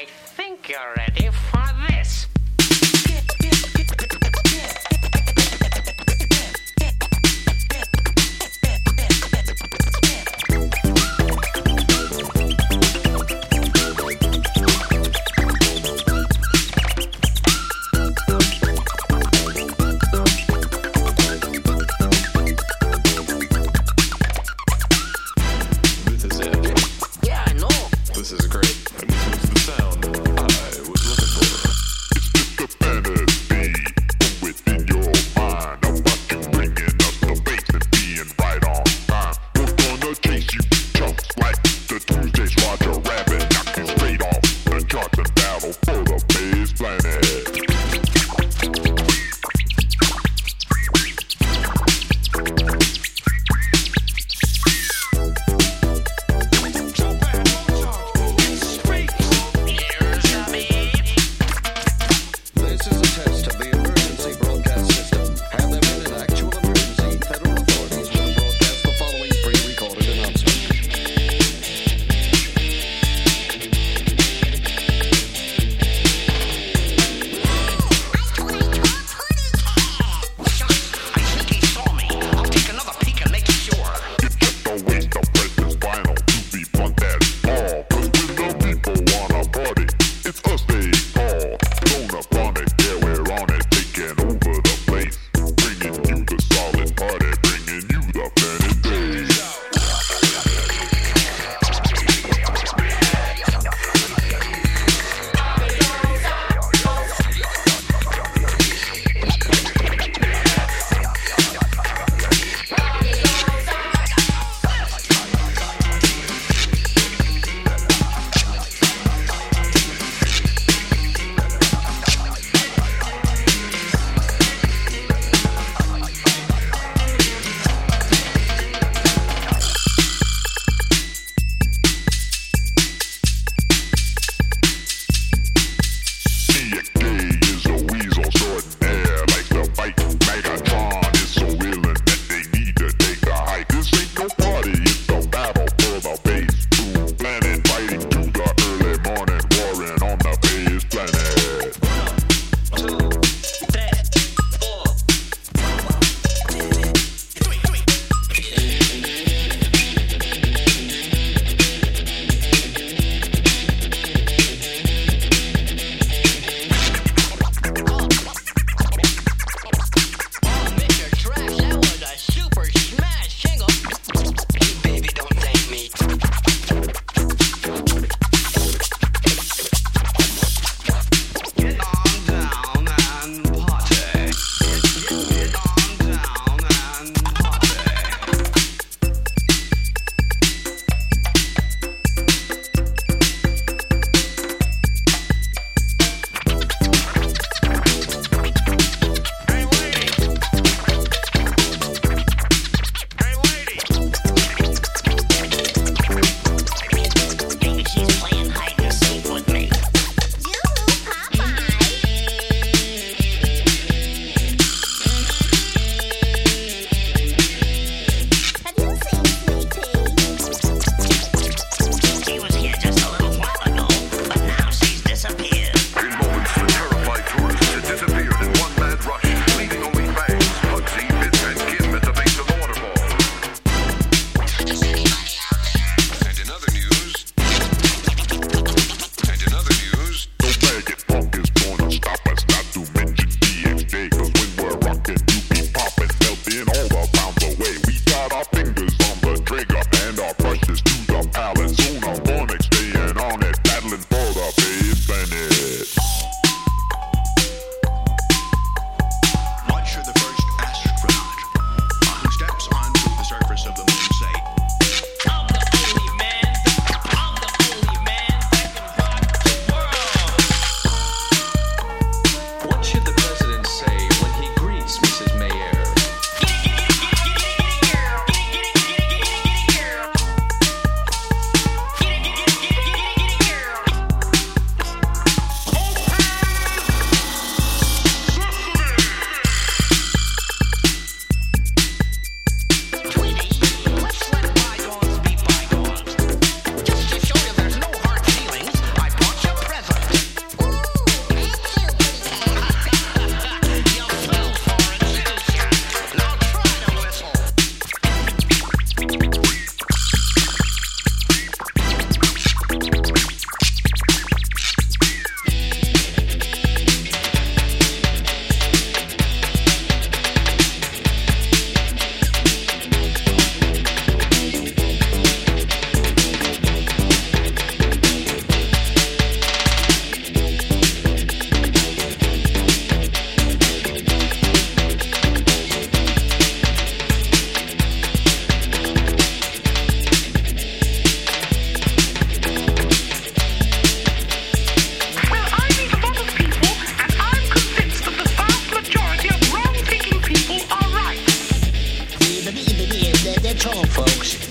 I think you're ready battle for the bass planet. tone, folks.